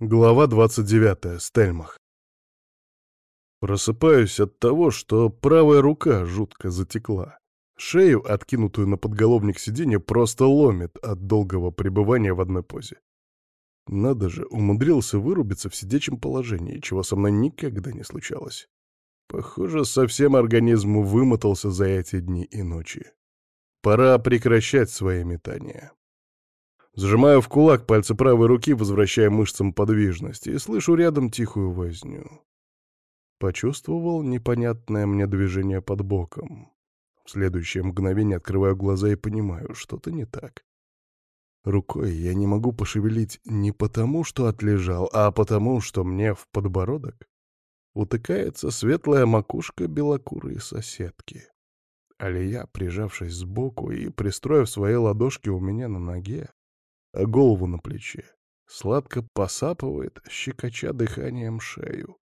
Глава 29. Стельмах. Просыпаюсь от того, что правая рука жутко затекла. Шею, откинутую на подголовник сиденья, просто ломит от долгого пребывания в одной позе. Надо же, умудрился вырубиться в сидячем положении, чего со мной никогда не случалось. Похоже, совсем организм вымотался за эти дни и ночи. Пора прекращать свои метания. Сжимаю в кулак пальцы правой руки, возвращая мышцам подвижность, и слышу рядом тихую возню. Почувствовал непонятное мне движение под боком. В следующее мгновение открываю глаза и понимаю, что-то не так. Рукой я не могу пошевелить не потому, что отлежал, а потому, что мне в подбородок утыкается светлая макушка белокурой соседки. Алия, прижавшись сбоку и пристроив свои ладошки у меня на ноге, голову на плече. Сладко посапывает, щекоча дыханием шею.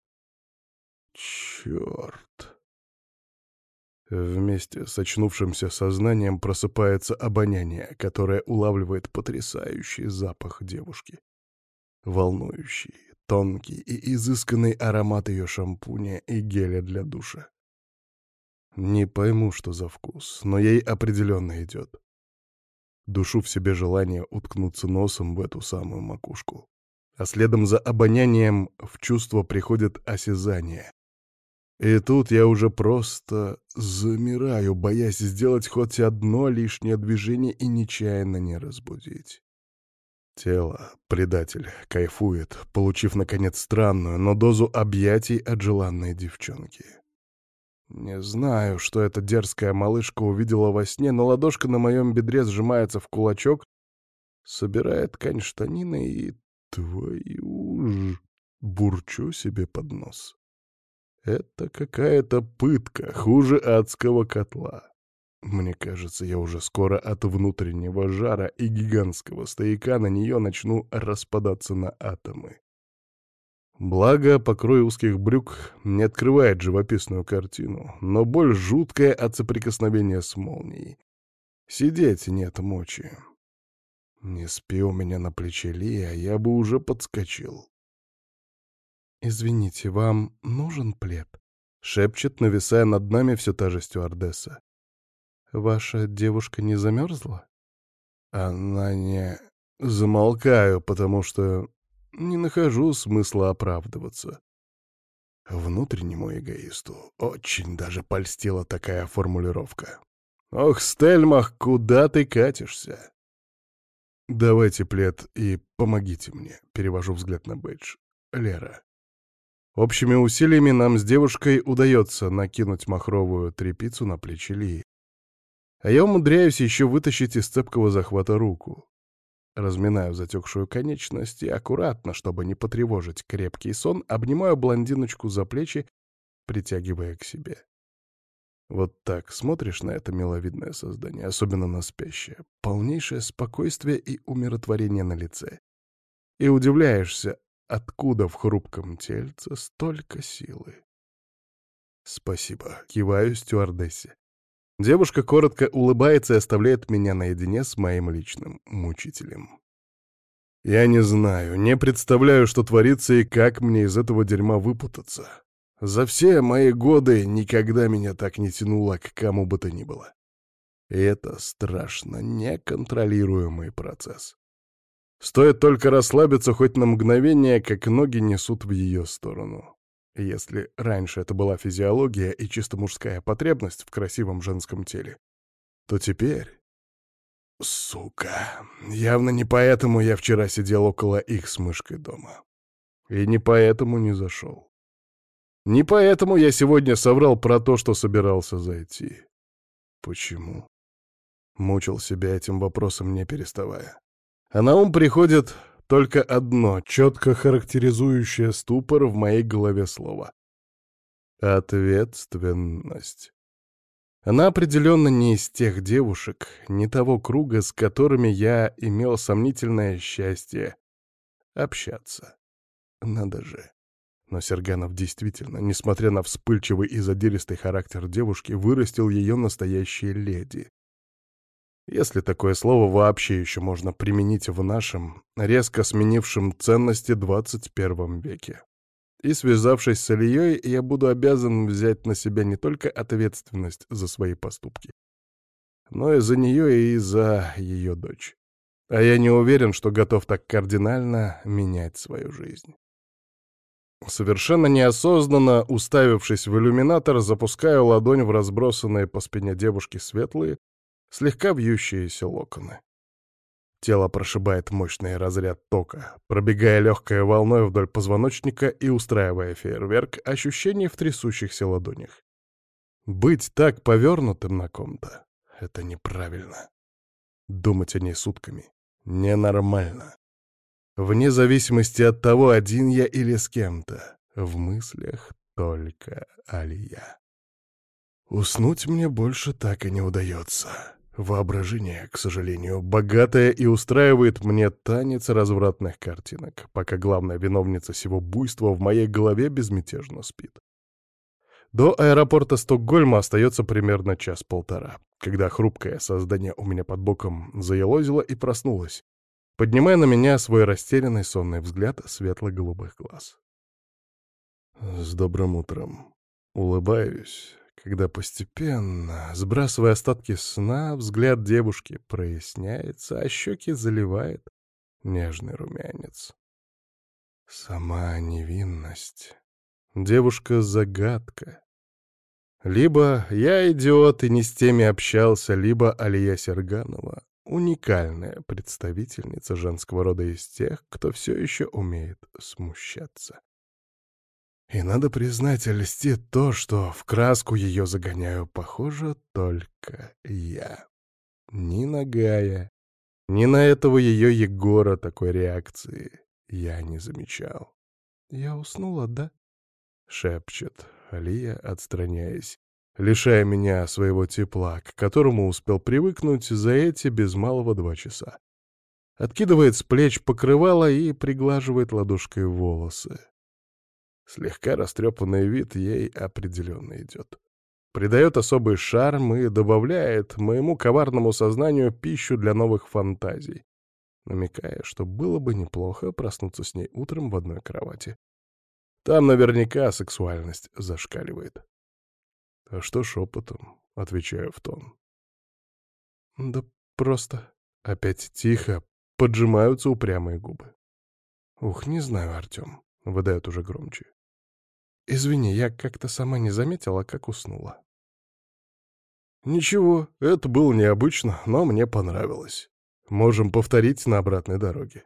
Черт! Вместе с очнувшимся сознанием просыпается обоняние, которое улавливает потрясающий запах девушки. Волнующий, тонкий и изысканный аромат ее шампуня и геля для душа. Не пойму, что за вкус, но ей определенно идет. Душу в себе желание уткнуться носом в эту самую макушку. А следом за обонянием в чувство приходит осязание. И тут я уже просто замираю, боясь сделать хоть одно лишнее движение и нечаянно не разбудить. Тело, предатель, кайфует, получив, наконец, странную, но дозу объятий от желанной девчонки. Не знаю, что эта дерзкая малышка увидела во сне, но ладошка на моем бедре сжимается в кулачок, собирает ткань штанины и... Твою ж... Бурчу себе под нос. Это какая-то пытка, хуже адского котла. Мне кажется, я уже скоро от внутреннего жара и гигантского стояка на нее начну распадаться на атомы. Благо, покрой узких брюк не открывает живописную картину, но боль жуткая от соприкосновения с молнией. Сидеть нет мочи. Не спи у меня на плече Лия, я бы уже подскочил. «Извините, вам нужен плед?» — шепчет, нависая над нами все та же стюардесса. «Ваша девушка не замерзла?» Она не... Замолкаю, потому что не нахожу смысла оправдываться. Внутреннему эгоисту очень даже польстила такая формулировка. «Ох, Стельмах, куда ты катишься?» «Давайте плед и помогите мне», — перевожу взгляд на Бэдж. «Лера». Общими усилиями нам с девушкой удается накинуть махровую тряпицу на плечи Лии. А я умудряюсь еще вытащить из цепкого захвата руку. Разминаю затекшую конечность и аккуратно, чтобы не потревожить крепкий сон, обнимаю блондиночку за плечи, притягивая к себе. Вот так смотришь на это миловидное создание, особенно на спящее. Полнейшее спокойствие и умиротворение на лице. И удивляешься, откуда в хрупком тельце столько силы. «Спасибо», — киваю стюардессе. Девушка коротко улыбается и оставляет меня наедине с моим личным мучителем. Я не знаю, не представляю, что творится и как мне из этого дерьма выпутаться. За все мои годы никогда меня так не тянуло к кому бы то ни было. И это страшно неконтролируемый процесс. Стоит только расслабиться хоть на мгновение, как ноги несут в ее сторону. Если раньше это была физиология и чисто мужская потребность в красивом женском теле, то теперь... Сука, явно не поэтому я вчера сидел около их с мышкой дома. И не поэтому не зашел. Не поэтому я сегодня соврал про то, что собирался зайти. Почему? Мучил себя этим вопросом, не переставая. А на ум приходит только одно, четко характеризующее ступор в моей голове слово. Ответственность. Она определенно не из тех девушек, не того круга, с которыми я имел сомнительное счастье общаться. Надо же. Но Серганов действительно, несмотря на вспыльчивый и задиристый характер девушки, вырастил ее настоящей леди. Если такое слово вообще еще можно применить в нашем, резко сменившем ценности 21 веке. И связавшись с Ильей, я буду обязан взять на себя не только ответственность за свои поступки, но и за нее и за ее дочь. А я не уверен, что готов так кардинально менять свою жизнь. Совершенно неосознанно, уставившись в иллюминатор, запускаю ладонь в разбросанные по спине девушки светлые, слегка вьющиеся локоны. Тело прошибает мощный разряд тока, пробегая легкой волной вдоль позвоночника и устраивая фейерверк ощущений в трясущихся ладонях. Быть так повернутым на ком-то — это неправильно. Думать о ней сутками — ненормально. Вне зависимости от того, один я или с кем-то, в мыслях только Алия. Уснуть мне больше так и не удается. Воображение, к сожалению, богатое и устраивает мне танец развратных картинок, пока главная виновница всего буйства в моей голове безмятежно спит. До аэропорта Стокгольма остается примерно час-полтора, когда хрупкое создание у меня под боком заелозило и проснулось, поднимая на меня свой растерянный сонный взгляд светло-голубых глаз. «С добрым утром. Улыбаюсь, когда постепенно, сбрасывая остатки сна, взгляд девушки проясняется, а щеки заливает нежный румянец. Сама невинность. Девушка-загадка. Либо я идиот и не с теми общался, либо Алия Серганова — уникальная представительница женского рода из тех, кто все еще умеет смущаться. И надо признать, льстит то, что в краску ее загоняю, похоже, только я. Ни нагая, ни на этого ее Егора такой реакции я не замечал. «Я уснула, да?» — шепчет Алия, отстраняясь, лишая меня своего тепла, к которому успел привыкнуть за эти без малого два часа. Откидывает с плеч покрывало и приглаживает ладошкой волосы. Слегка растрепанный вид ей определенно идет. Придает особый шарм и добавляет моему коварному сознанию пищу для новых фантазий, намекая, что было бы неплохо проснуться с ней утром в одной кровати. Там наверняка сексуальность зашкаливает. А что шепотом? Отвечаю в тон. Да просто. Опять тихо, поджимаются упрямые губы. Ух, не знаю, Артем. Выдает уже громче. Извини, я как-то сама не заметила, как уснула. Ничего, это было необычно, но мне понравилось. Можем повторить на обратной дороге.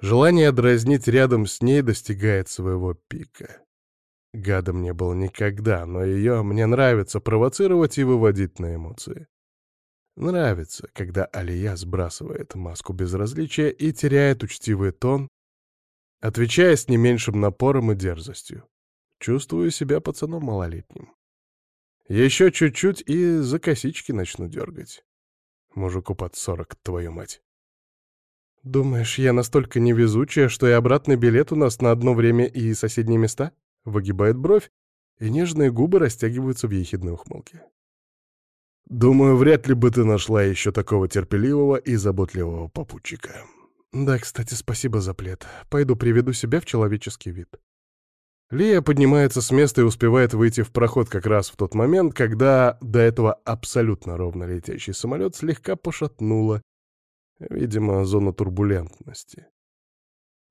Желание дразнить рядом с ней достигает своего пика. Гадом не был никогда, но ее мне нравится провоцировать и выводить на эмоции. Нравится, когда Алия сбрасывает маску безразличия и теряет учтивый тон, отвечая с не меньшим напором и дерзостью. Чувствую себя пацаном малолетним. Еще чуть-чуть и за косички начну дергать. Мужику под сорок, твою мать. Думаешь, я настолько невезучая, что и обратный билет у нас на одно время и соседние места? Выгибает бровь, и нежные губы растягиваются в ехидной ухмылке. Думаю, вряд ли бы ты нашла еще такого терпеливого и заботливого попутчика. Да, кстати, спасибо за плед. Пойду приведу себя в человеческий вид. Лия поднимается с места и успевает выйти в проход как раз в тот момент, когда до этого абсолютно ровно летящий самолет слегка пошатнуло, видимо, зона турбулентности.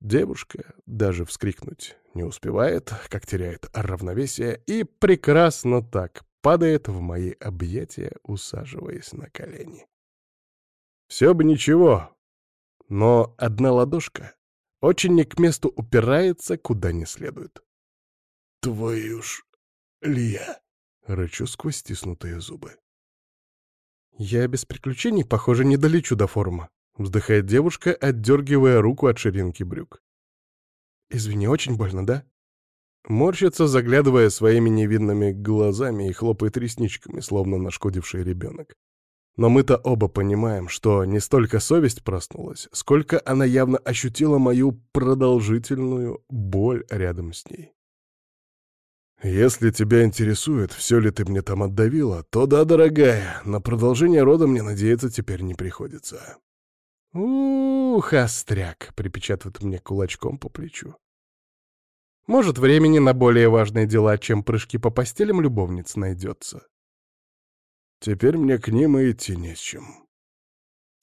Девушка даже вскрикнуть не успевает, как теряет равновесие, и прекрасно так падает в мои объятия, усаживаясь на колени. Все бы ничего, но одна ладошка очень не к месту упирается куда не следует. «Твою ж, Лия!» — рычу сквозь стиснутые зубы. «Я без приключений, похоже, не долечу до форума», — вздыхает девушка, отдергивая руку от ширинки брюк. «Извини, очень больно, да?» Морщится, заглядывая своими невинными глазами и хлопает ресничками, словно нашкодивший ребенок. Но мы-то оба понимаем, что не столько совесть проснулась, сколько она явно ощутила мою продолжительную боль рядом с ней. Если тебя интересует, все ли ты мне там отдавила, то да, дорогая, на продолжение рода мне надеяться теперь не приходится. «Ух, остряк!» — припечатывает мне кулачком по плечу. «Может, времени на более важные дела, чем прыжки по постелям любовниц найдется?» «Теперь мне к ним и идти не с чем».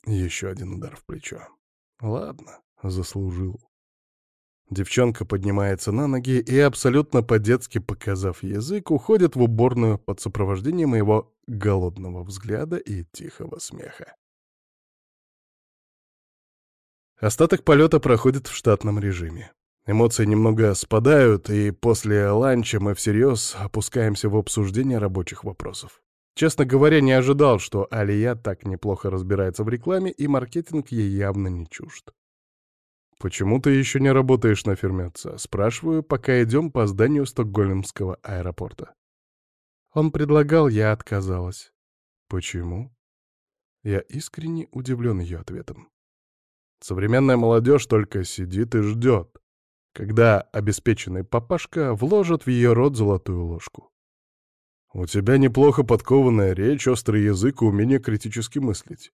Еще один удар в плечо. «Ладно, заслужил». Девчонка поднимается на ноги и, абсолютно по-детски показав язык, уходит в уборную под сопровождением моего голодного взгляда и тихого смеха. Остаток полета проходит в штатном режиме. Эмоции немного спадают, и после ланча мы всерьез опускаемся в обсуждение рабочих вопросов. Честно говоря, не ожидал, что Алия так неплохо разбирается в рекламе, и маркетинг ей явно не чужд. «Почему ты еще не работаешь на фирме отца?» Спрашиваю, пока идем по зданию Стокгольмского аэропорта. Он предлагал, я отказалась. «Почему?» Я искренне удивлен ее ответом. Современная молодежь только сидит и ждет, когда обеспеченный папашка вложит в ее рот золотую ложку. У тебя неплохо подкованная речь, острый язык и умение критически мыслить.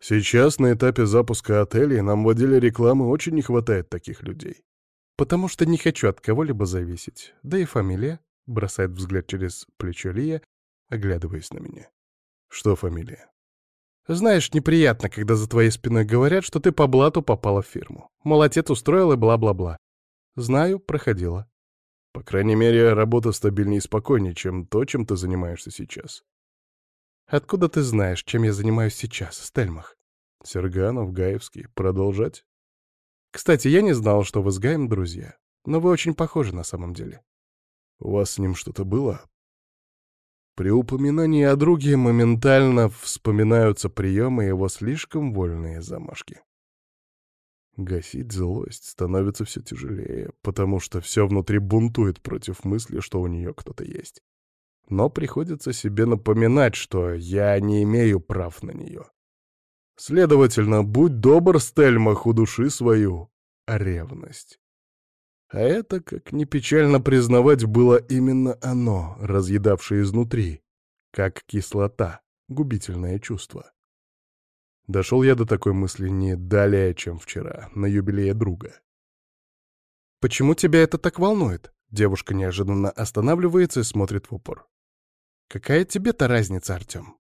Сейчас на этапе запуска отелей нам в отделе рекламы очень не хватает таких людей. Потому что не хочу от кого-либо зависеть. Да и фамилия, бросает взгляд через плечо Лия, оглядываясь на меня. Что фамилия? Знаешь, неприятно, когда за твоей спиной говорят, что ты по блату попала в фирму. Мол, отец устроил и бла-бла-бла. Знаю, проходила. По крайней мере, работа стабильнее и спокойнее, чем то, чем ты занимаешься сейчас. Откуда ты знаешь, чем я занимаюсь сейчас, Стельмах? Серганов, Гаевский. Продолжать? Кстати, я не знал, что вы с Гаем друзья. Но вы очень похожи на самом деле. У вас с ним что-то было? При упоминании о друге моментально вспоминаются приемы его слишком вольные замашки. Гасить злость становится все тяжелее, потому что все внутри бунтует против мысли, что у нее кто-то есть но приходится себе напоминать, что я не имею прав на нее. Следовательно, будь добр, Стельмах, удуши свою ревность. А это, как ни печально признавать, было именно оно, разъедавшее изнутри, как кислота, губительное чувство. Дошел я до такой мысли не далее, чем вчера, на юбилее друга. «Почему тебя это так волнует?» Девушка неожиданно останавливается и смотрит в упор. Какая тебе-то разница, Артем?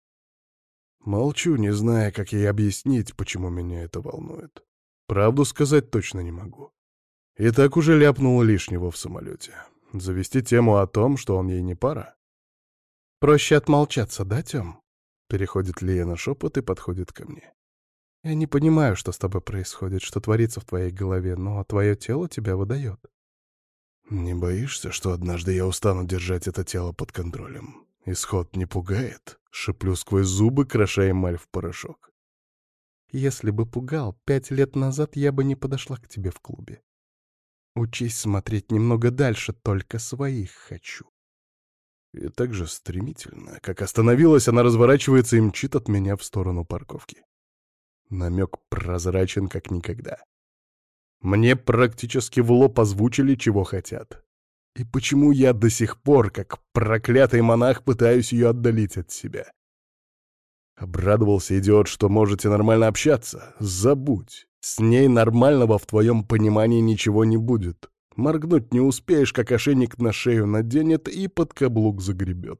Молчу, не зная, как ей объяснить, почему меня это волнует. Правду сказать точно не могу. И так уже ляпнула лишнего в самолете. Завести тему о том, что он ей не пара. Проще отмолчаться, да, Тём? Переходит Лия на шепот и подходит ко мне. Я не понимаю, что с тобой происходит, что творится в твоей голове, но твое тело тебя выдает. Не боишься, что однажды я устану держать это тело под контролем? Исход не пугает, шеплю сквозь зубы, кроша эмаль в порошок. Если бы пугал, пять лет назад я бы не подошла к тебе в клубе. Учись смотреть немного дальше, только своих хочу. И так же стремительно, как остановилась, она разворачивается и мчит от меня в сторону парковки. Намек прозрачен, как никогда. Мне практически в лоб озвучили, чего хотят. И почему я до сих пор, как проклятый монах, пытаюсь ее отдалить от себя? Обрадовался идиот, что можете нормально общаться. Забудь. С ней нормального в твоем понимании ничего не будет. Моргнуть не успеешь, как ошейник на шею наденет и под каблук загребет.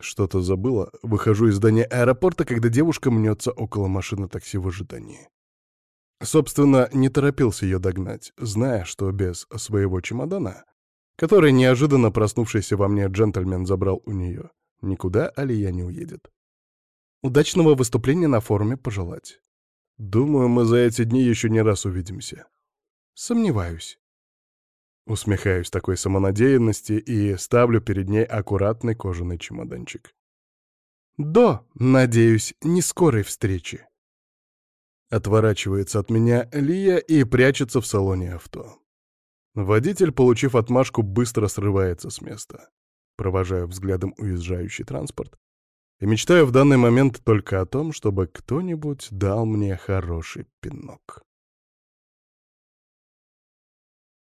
Что-то забыла. Выхожу из здания аэропорта, когда девушка мнется около машины такси в ожидании. Собственно, не торопился ее догнать, зная, что без своего чемодана который неожиданно проснувшийся во мне джентльмен забрал у нее. Никуда Алия не уедет. Удачного выступления на форуме пожелать. Думаю, мы за эти дни еще не раз увидимся. Сомневаюсь. Усмехаюсь такой самонадеянности и ставлю перед ней аккуратный кожаный чемоданчик. До, надеюсь, не скорой встречи. Отворачивается от меня Лия и прячется в салоне авто. Водитель, получив отмашку, быстро срывается с места. Провожаю взглядом уезжающий транспорт и мечтаю в данный момент только о том, чтобы кто-нибудь дал мне хороший пинок.